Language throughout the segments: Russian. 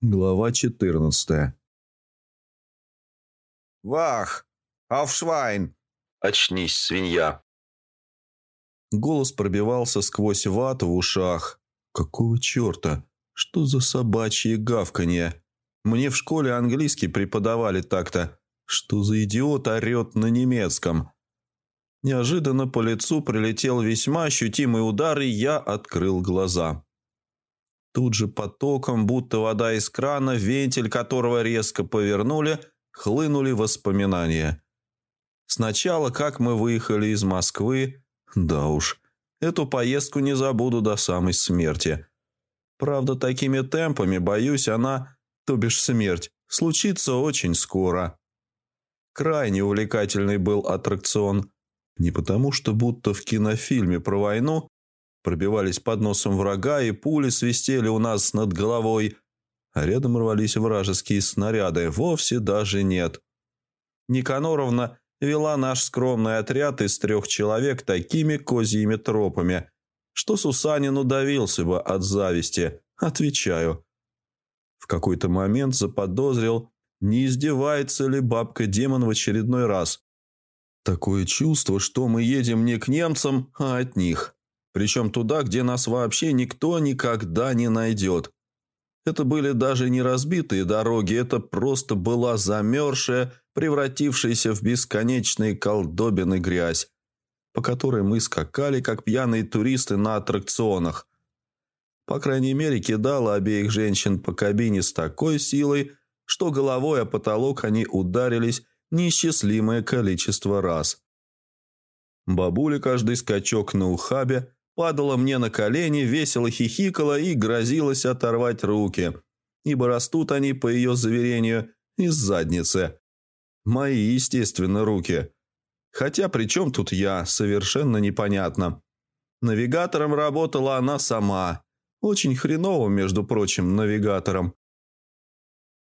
Глава 14 «Вах! Aufschwein!» «Очнись, свинья!» Голос пробивался сквозь вату в ушах. «Какого черта? Что за собачье гавканье? Мне в школе английский преподавали так-то. Что за идиот орет на немецком?» Неожиданно по лицу прилетел весьма ощутимый удар, и я открыл глаза. Тут же потоком, будто вода из крана, вентиль которого резко повернули, хлынули воспоминания. Сначала, как мы выехали из Москвы, да уж, эту поездку не забуду до самой смерти. Правда, такими темпами, боюсь, она, то бишь смерть, случится очень скоро. Крайне увлекательный был аттракцион. Не потому, что будто в кинофильме про войну пробивались под носом врага и пули свистели у нас над головой, а рядом рвались вражеские снаряды. Вовсе даже нет. Никаноровна вела наш скромный отряд из трех человек такими козьими тропами, что Сусанин удавился бы от зависти, отвечаю. В какой-то момент заподозрил, не издевается ли бабка-демон в очередной раз. Такое чувство, что мы едем не к немцам, а от них. Причем туда, где нас вообще никто никогда не найдет. Это были даже не разбитые дороги, это просто была замерзшая, превратившаяся в бесконечные колдобины грязь, по которой мы скакали, как пьяные туристы на аттракционах. По крайней мере, кидала обеих женщин по кабине с такой силой, что головой о потолок они ударились неисчислимое количество раз. Бабуля каждый скачок на ухабе падала мне на колени, весело хихикала и грозилась оторвать руки, ибо растут они, по ее заверению, из задницы. Мои, естественно, руки. Хотя при чем тут я, совершенно непонятно. Навигатором работала она сама. Очень хреново, между прочим, навигатором.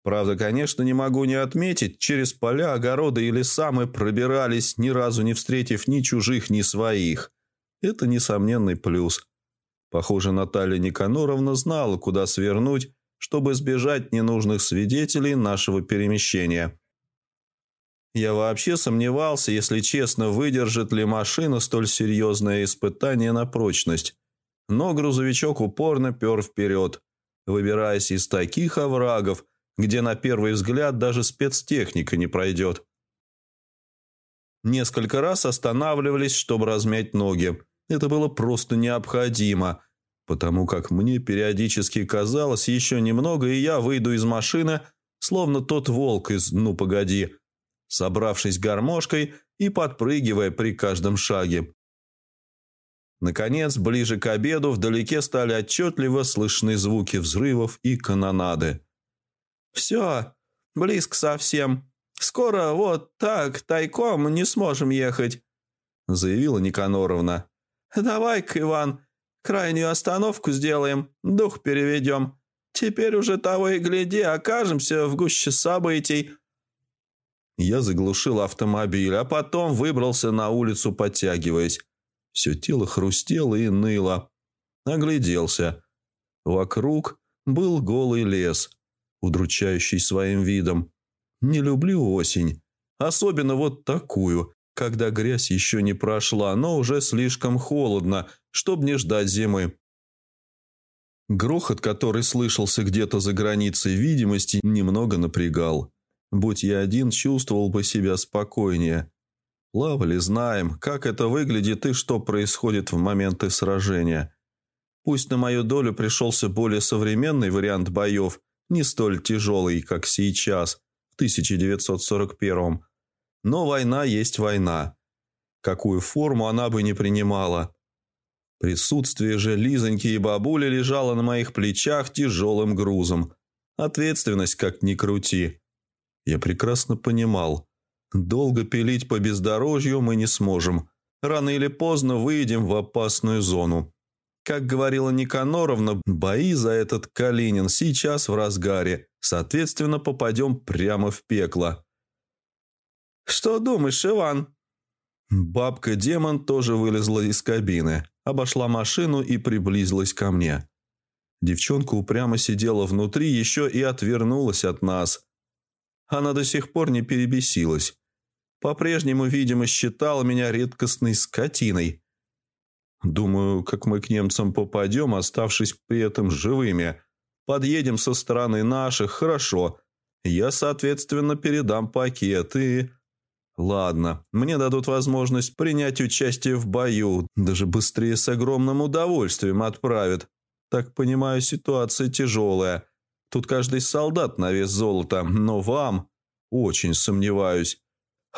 Правда, конечно, не могу не отметить, через поля, огороды и леса мы пробирались, ни разу не встретив ни чужих, ни своих. Это несомненный плюс. Похоже, Наталья Никаноровна знала, куда свернуть, чтобы избежать ненужных свидетелей нашего перемещения. Я вообще сомневался, если честно, выдержит ли машина столь серьезное испытание на прочность. Но грузовичок упорно пер вперед, выбираясь из таких оврагов, где на первый взгляд даже спецтехника не пройдет. Несколько раз останавливались, чтобы размять ноги. Это было просто необходимо, потому как мне периодически казалось еще немного, и я выйду из машины, словно тот волк из «Ну, погоди», собравшись гармошкой и подпрыгивая при каждом шаге. Наконец, ближе к обеду вдалеке стали отчетливо слышны звуки взрывов и канонады. «Все, близко совсем. Скоро вот так тайком не сможем ехать», — заявила Никаноровна. «Давай-ка, Иван, крайнюю остановку сделаем, дух переведем. Теперь уже того и гляди, окажемся в гуще событий». Я заглушил автомобиль, а потом выбрался на улицу, подтягиваясь. Все тело хрустело и ныло. Огляделся. Вокруг был голый лес, удручающий своим видом. Не люблю осень. Особенно вот такую, когда грязь еще не прошла, но уже слишком холодно, чтобы не ждать зимы. Грохот, который слышался где-то за границей видимости, немного напрягал. Будь я один, чувствовал бы себя спокойнее. Плавали, знаем, как это выглядит и что происходит в моменты сражения. Пусть на мою долю пришелся более современный вариант боев, не столь тяжелый, как сейчас, в 1941 -м. Но война есть война. Какую форму она бы не принимала. Присутствие же Лизоньки и бабули лежало на моих плечах тяжелым грузом. Ответственность как ни крути. Я прекрасно понимал. Долго пилить по бездорожью мы не сможем. Рано или поздно выйдем в опасную зону. Как говорила Никаноровна, бои за этот Калинин сейчас в разгаре. Соответственно, попадем прямо в пекло. «Что думаешь, Иван?» Бабка-демон тоже вылезла из кабины, обошла машину и приблизилась ко мне. Девчонка упрямо сидела внутри, еще и отвернулась от нас. Она до сих пор не перебесилась. По-прежнему, видимо, считала меня редкостной скотиной. Думаю, как мы к немцам попадем, оставшись при этом живыми. Подъедем со стороны наших, хорошо. Я, соответственно, передам пакет и... Ладно, мне дадут возможность принять участие в бою, даже быстрее с огромным удовольствием отправят. Так понимаю, ситуация тяжелая. Тут каждый солдат на вес золота, но вам очень сомневаюсь.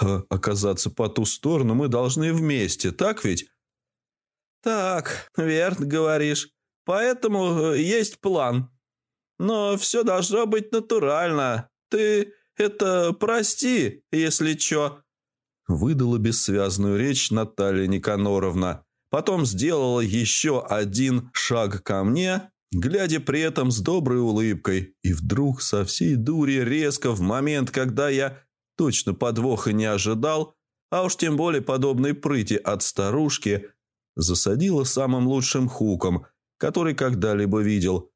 А оказаться по ту сторону мы должны вместе, так ведь? Так, верно говоришь. Поэтому э, есть план. Но все должно быть натурально. Ты это прости, если чё выдала бессвязную речь Наталья Никаноровна. Потом сделала еще один шаг ко мне, глядя при этом с доброй улыбкой. И вдруг со всей дури резко в момент, когда я точно подвоха не ожидал, а уж тем более подобной прыти от старушки, засадила самым лучшим хуком, который когда-либо видел.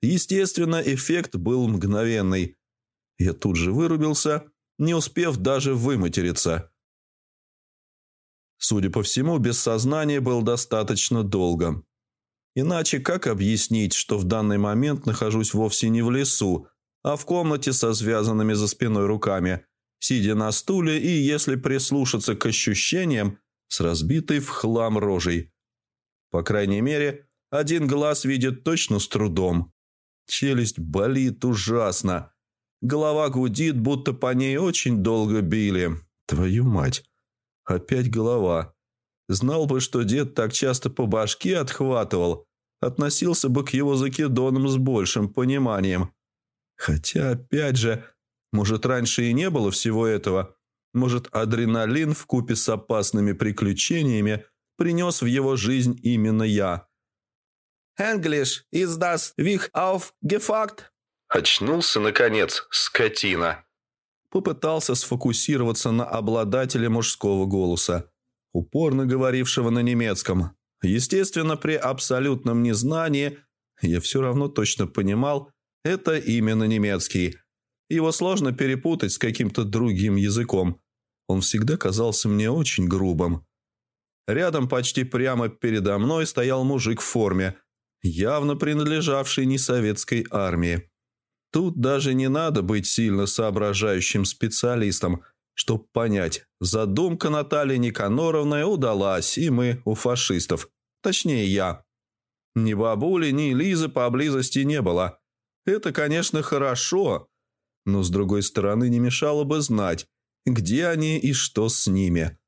Естественно, эффект был мгновенный. Я тут же вырубился, не успев даже выматериться. Судя по всему, без сознания был достаточно долго. Иначе как объяснить, что в данный момент нахожусь вовсе не в лесу, а в комнате со связанными за спиной руками, сидя на стуле и, если прислушаться к ощущениям, с разбитой в хлам рожей. По крайней мере, один глаз видит точно с трудом. Челюсть болит ужасно. Голова гудит, будто по ней очень долго били. Твою мать! Опять голова. Знал бы, что дед так часто по башке отхватывал, относился бы к его закидонам с большим пониманием. Хотя, опять же, может, раньше и не было всего этого. Может, адреналин в купе с опасными приключениями принес в его жизнь именно я. «English is das Wich auf gefakt?» Очнулся, наконец, скотина. Попытался сфокусироваться на обладателе мужского голоса, упорно говорившего на немецком. Естественно, при абсолютном незнании я все равно точно понимал, это именно немецкий. Его сложно перепутать с каким-то другим языком. Он всегда казался мне очень грубым. Рядом почти прямо передо мной стоял мужик в форме, явно принадлежавший не советской армии. Тут даже не надо быть сильно соображающим специалистом, чтобы понять, задумка Натальи Никаноровны удалась, и мы у фашистов. Точнее, я. Ни бабули, ни Лизы поблизости не было. Это, конечно, хорошо, но, с другой стороны, не мешало бы знать, где они и что с ними.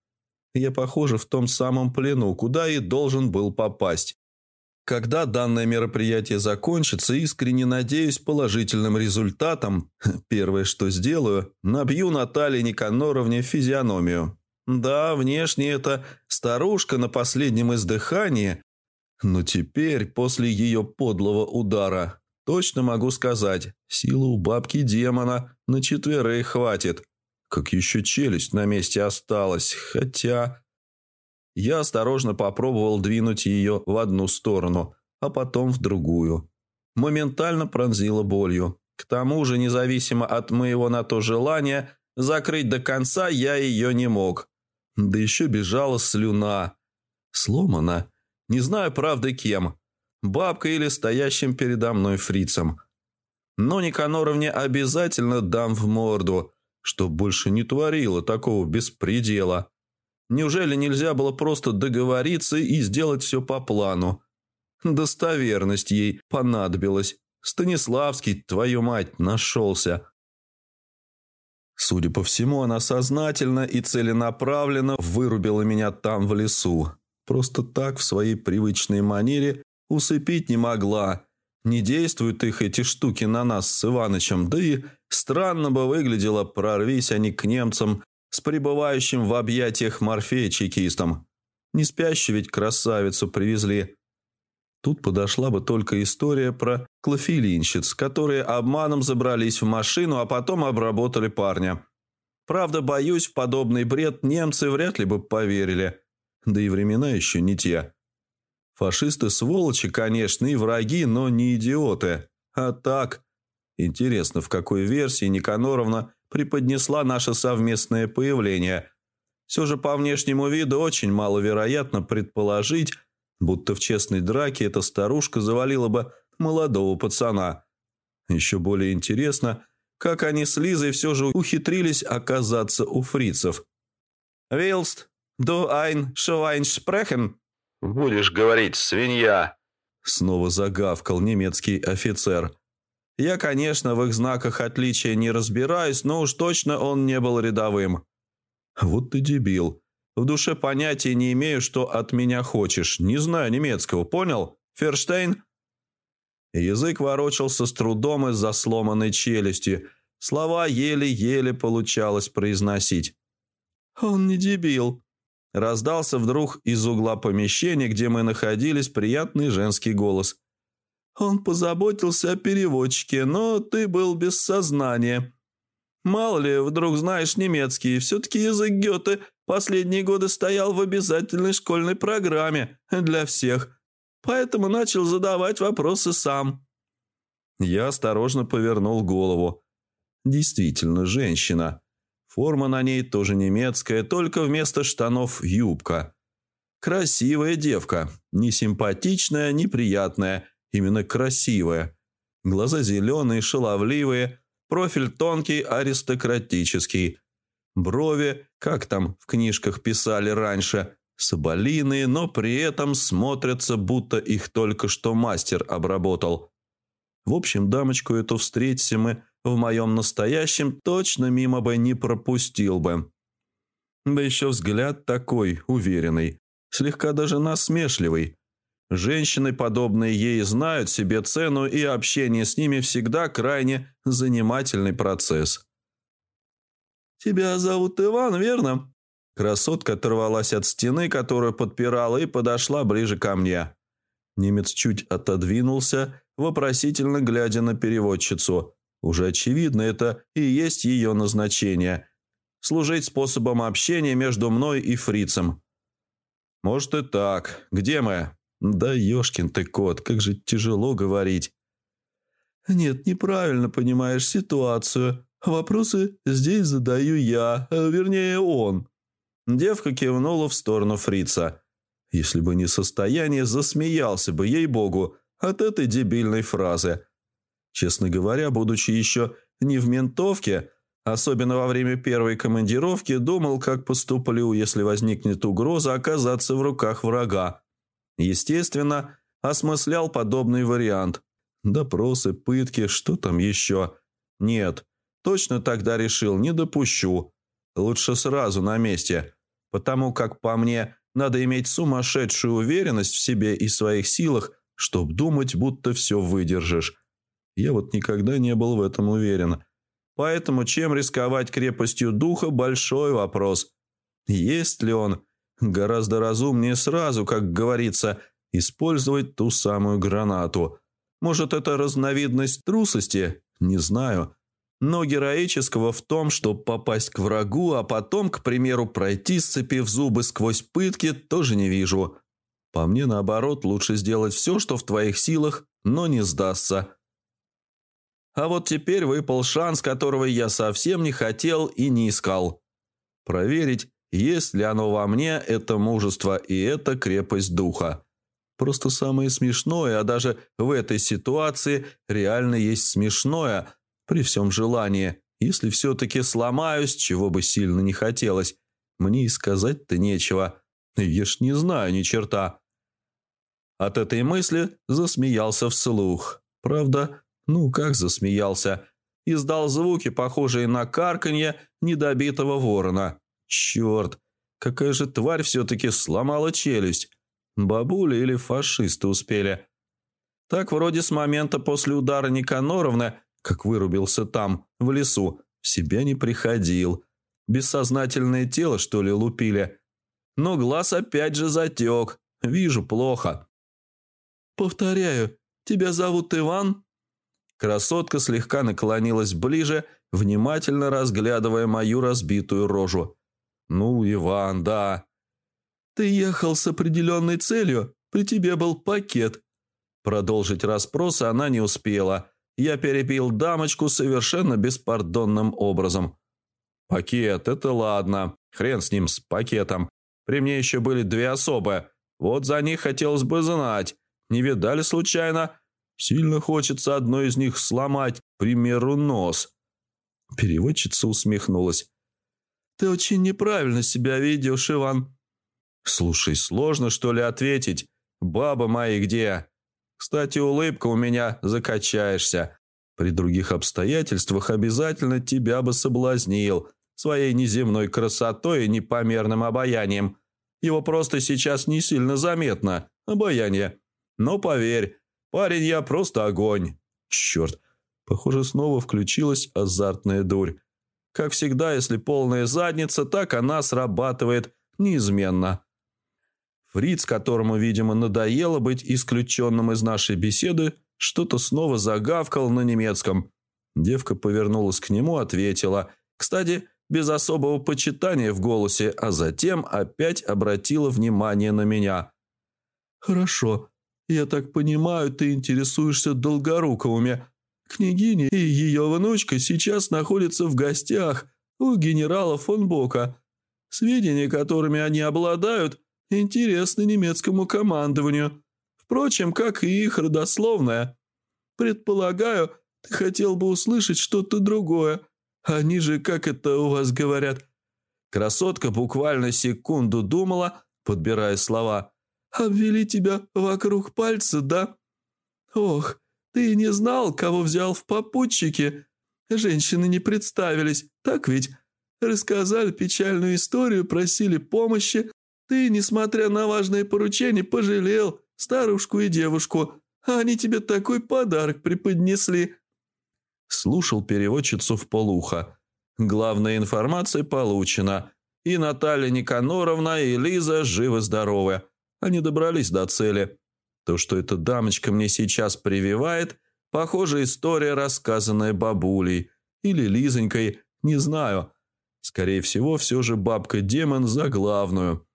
Я, похоже, в том самом плену, куда и должен был попасть. Когда данное мероприятие закончится, искренне надеюсь положительным результатом. Первое, что сделаю, набью Наталье Никаноровне физиономию. Да, внешне это старушка на последнем издыхании, но теперь, после ее подлого удара, точно могу сказать, силы у бабки демона на четверых хватит. Как еще челюсть на месте осталась, хотя... Я осторожно попробовал двинуть ее в одну сторону, а потом в другую. Моментально пронзила болью. К тому же, независимо от моего на то желания, закрыть до конца я ее не мог. Да еще бежала слюна. Сломана. Не знаю, правда, кем. Бабкой или стоящим передо мной фрицем. Но Никаноровне обязательно дам в морду, что больше не творила такого беспредела. Неужели нельзя было просто договориться и сделать все по плану? Достоверность ей понадобилась. Станиславский, твою мать, нашелся. Судя по всему, она сознательно и целенаправленно вырубила меня там в лесу. Просто так, в своей привычной манере, усыпить не могла. Не действуют их эти штуки на нас с Иванычем, да и странно бы выглядело, прорвись они к немцам с пребывающим в объятиях Морфея чекистом. Не спящую ведь красавицу привезли. Тут подошла бы только история про клофелинщиц, которые обманом забрались в машину, а потом обработали парня. Правда, боюсь, подобный бред немцы вряд ли бы поверили. Да и времена еще не те. Фашисты сволочи, конечно, и враги, но не идиоты. А так... Интересно, в какой версии Никаноровна преподнесла наше совместное появление. Все же по внешнему виду очень маловероятно предположить, будто в честной драке эта старушка завалила бы молодого пацана. Еще более интересно, как они с Лизой все же ухитрились оказаться у фрицев. «Вилст, du ein Schwein sprechen?» «Будешь говорить, свинья!» Снова загавкал немецкий офицер. Я, конечно, в их знаках отличия не разбираюсь, но уж точно он не был рядовым. Вот ты дебил. В душе понятия не имею, что от меня хочешь. Не знаю немецкого, понял? Ферштейн? Язык ворочался с трудом из-за сломанной челюсти. Слова еле-еле получалось произносить. «Он не дебил», Раздался вдруг из угла помещения, где мы находились, приятный женский голос. «Он позаботился о переводчике, но ты был без сознания. Мало ли, вдруг знаешь немецкий, все-таки язык Гёте последние годы стоял в обязательной школьной программе для всех, поэтому начал задавать вопросы сам». Я осторожно повернул голову. «Действительно, женщина». Форма на ней тоже немецкая, только вместо штанов юбка. Красивая девка. Не симпатичная, не приятная. Именно красивая. Глаза зеленые, шаловливые. Профиль тонкий, аристократический. Брови, как там в книжках писали раньше, соболиные, но при этом смотрятся, будто их только что мастер обработал. В общем, дамочку эту встретимся мы в моем настоящем точно мимо бы не пропустил бы. Да еще взгляд такой, уверенный, слегка даже насмешливый. Женщины, подобные ей, знают себе цену, и общение с ними всегда крайне занимательный процесс. «Тебя зовут Иван, верно?» Красотка оторвалась от стены, которую подпирала, и подошла ближе ко мне. Немец чуть отодвинулся, вопросительно глядя на переводчицу. Уже очевидно, это и есть ее назначение – служить способом общения между мной и фрицем. Может и так. Где мы? Да ешкин ты кот, как же тяжело говорить. Нет, неправильно понимаешь ситуацию. Вопросы здесь задаю я, а вернее он. Девка кивнула в сторону фрица. Если бы не состояние, засмеялся бы, ей-богу, от этой дебильной фразы – Честно говоря, будучи еще не в ментовке, особенно во время первой командировки, думал, как поступлю, если возникнет угроза оказаться в руках врага. Естественно, осмыслял подобный вариант. Допросы, пытки, что там еще? Нет, точно тогда решил, не допущу. Лучше сразу на месте, потому как, по мне, надо иметь сумасшедшую уверенность в себе и своих силах, чтоб думать, будто все выдержишь. Я вот никогда не был в этом уверен. Поэтому чем рисковать крепостью духа – большой вопрос. Есть ли он? Гораздо разумнее сразу, как говорится, использовать ту самую гранату. Может, это разновидность трусости? Не знаю. Но героического в том, чтобы попасть к врагу, а потом, к примеру, пройти, сцепив зубы сквозь пытки, тоже не вижу. По мне, наоборот, лучше сделать все, что в твоих силах, но не сдастся. А вот теперь выпал шанс, которого я совсем не хотел и не искал. Проверить, есть ли оно во мне, это мужество и эта крепость духа. Просто самое смешное, а даже в этой ситуации реально есть смешное, при всем желании. Если все-таки сломаюсь, чего бы сильно не хотелось, мне и сказать-то нечего. Я ж не знаю ни черта. От этой мысли засмеялся вслух. Правда, ну, как засмеялся. Издал звуки, похожие на карканье недобитого ворона. Черт, какая же тварь все-таки сломала челюсть. Бабуля или фашисты успели. Так вроде с момента после удара Никаноровны, как вырубился там, в лесу, в себя не приходил. Бессознательное тело, что ли, лупили. Но глаз опять же затек. Вижу плохо. «Повторяю, тебя зовут Иван?» Красотка слегка наклонилась ближе, внимательно разглядывая мою разбитую рожу. «Ну, Иван, да». «Ты ехал с определенной целью?» при тебе был пакет». Продолжить расспросы она не успела. Я перепил дамочку совершенно беспардонным образом. «Пакет, это ладно. Хрен с ним, с пакетом. При мне еще были две особы. Вот за них хотелось бы знать. Не видали случайно? Сильно хочется одной из них сломать, к примеру, нос». Переводчица усмехнулась. «Ты очень неправильно себя ведешь, Иван». «Слушай, сложно, что ли, ответить? Баба мои где?» «Кстати, улыбка у меня, закачаешься. При других обстоятельствах обязательно тебя бы соблазнил своей неземной красотой и непомерным обаянием. Его просто сейчас не сильно заметно, обаяние. Но поверь, парень я просто огонь. Черт, похоже, снова включилась азартная дурь. Как всегда, если полная задница, так она срабатывает неизменно. Фриц, которому, видимо, надоело быть исключенным из нашей беседы, что-то снова загавкал на немецком. Девка повернулась к нему, ответила. Кстати, без особого почитания в голосе, а затем опять обратила внимание на меня. «Хорошо. Я так понимаю, ты интересуешься Долгоруковыми. Княгиня и ее внучка сейчас находятся в гостях у генерала фон Бока. Сведения, которыми они обладают, интересны немецкому командованию. Впрочем, как и их родословная. Предполагаю, ты хотел бы услышать что-то другое. Они же, как это у вас говорят?» Красотка буквально секунду думала, подбирая слова. «Обвели тебя вокруг пальца, да? Ох, ты не знал, кого взял в попутчики. Женщины не представились, так ведь? Рассказали печальную историю, просили помощи. Ты, несмотря на важное поручение, пожалел старушку и девушку. А они тебе такой подарок преподнесли». Слушал переводчицу в полухо. Главная информация получена. И Наталья Никаноровна, и Лиза живы-здоровы. Они добрались до цели. То, что эта дамочка мне сейчас прививает, похоже, история, рассказанная бабулей или Лизонькой, не знаю. Скорее всего, все же бабка-демон за главную.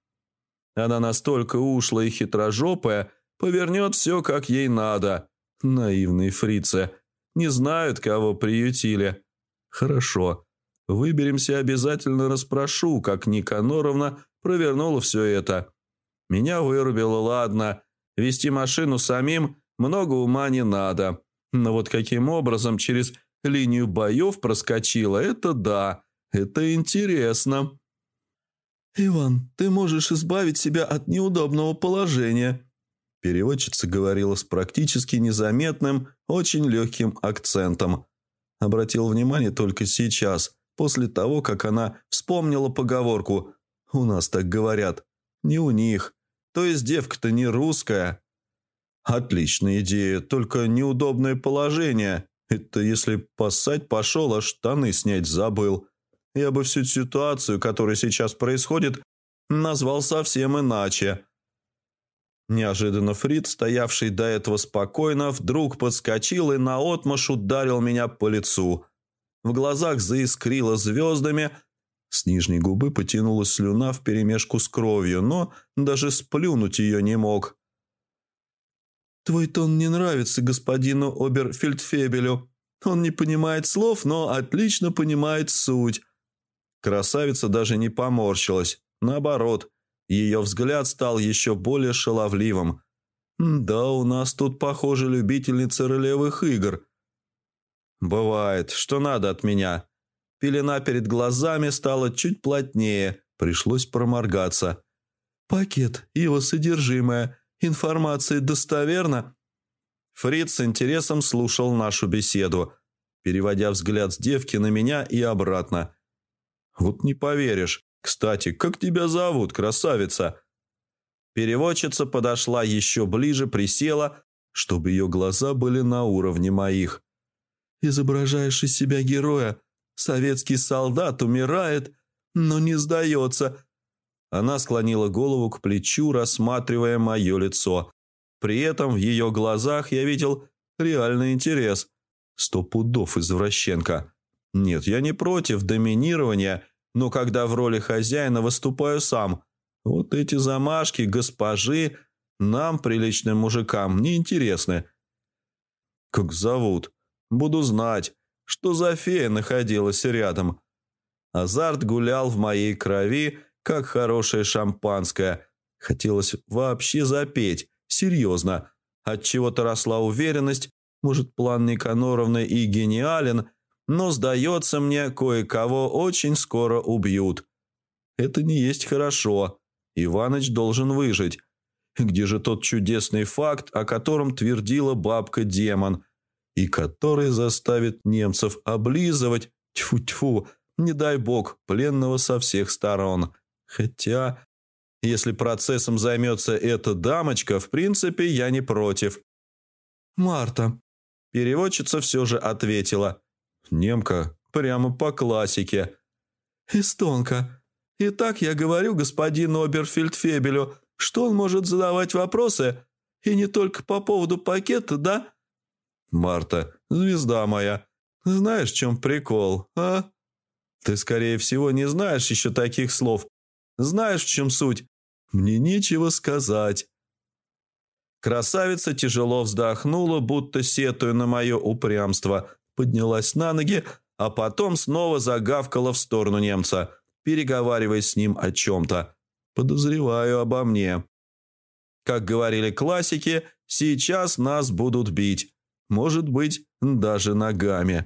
Она настолько ушлая и хитрожопая, повернет все, как ей надо. Наивные фрицы. Не знают, кого приютили. Хорошо. Выберемся, обязательно расспрошу, как Никаноровна провернула все это. Меня вырубило, ладно. Вести машину самим много ума не надо. Но вот каким образом через линию боев проскочила, это да, это интересно. «Иван, ты можешь избавить себя от неудобного положения», Переводчица говорила с практически незаметным, очень легким акцентом. Обратил внимание только сейчас, после того, как она вспомнила поговорку «У нас так говорят». Не у них. То есть девка-то не русская. Отличная идея, только неудобное положение. Это если поссать пошел, а штаны снять забыл. Я бы всю ситуацию, которая сейчас происходит, назвал совсем иначе. Неожиданно Фрид, стоявший до этого спокойно, вдруг подскочил и наотмашь ударил меня по лицу. В глазах заискрило звездами, с нижней губы потянулась слюна вперемешку с кровью, но даже сплюнуть ее не мог. «Твой тон не нравится господину Оберфельдфебелю. Он не понимает слов, но отлично понимает суть». Красавица даже не поморщилась. Наоборот, ее взгляд стал еще более шаловливым. «Да, у нас тут, похоже, любительница ролевых игр». «Бывает, что надо от меня». Пелена перед глазами стала чуть плотнее, пришлось проморгаться. «Пакет, его содержимое, информация достоверна?» Фриц с интересом слушал нашу беседу, переводя взгляд с девки на меня и обратно. «Вот не поверишь, «Кстати, как тебя зовут, красавица?» Переводчица подошла еще ближе, присела, чтобы ее глаза были на уровне моих. «Изображаешь из себя героя. Советский солдат умирает, но не сдается». Она склонила голову к плечу, рассматривая мое лицо. При этом в ее глазах я видел реальный интерес. Сто пудов извращенка. Нет, я не против доминирования но когда в роли хозяина выступаю сам, вот эти замашки госпожи Нам, приличным мужикам, неинтересны. Как зовут? Буду знать, что за фея находилась рядом. Азарт гулял в моей крови, как хорошее шампанское. Хотелось вообще запеть, серьезно. От чего то росла уверенность, может, план Никаноровны и гениален, но, сдается мне, кое-кого очень скоро убьют. Это не есть хорошо. Иваныч должен выжить. Где же тот чудесный факт, о котором твердила бабка-демон, и который заставит немцев облизывать, тьфу-тьфу, не дай бог, пленного со всех сторон. Хотя, если процессом займется эта дамочка, в принципе, я не против. «Марта», – переводчица все же ответила. Немка прямо по классике. «Эстонка. Итак, я говорю господину Оберфельдфебелю, что он может задавать вопросы, и не только по поводу пакета, да?» «Марта, звезда моя, знаешь, в чем прикол, а?» «Ты, скорее всего, не знаешь еще таких слов. Знаешь, в чем суть? Мне нечего сказать». Красавица тяжело вздохнула, будто сетуя на мое упрямство, поднялась на ноги, а потом снова загавкала в сторону немца, переговариваясь с ним о чем-то. Подозреваю обо мне. Как говорили классики, сейчас нас будут бить. Может быть, даже ногами.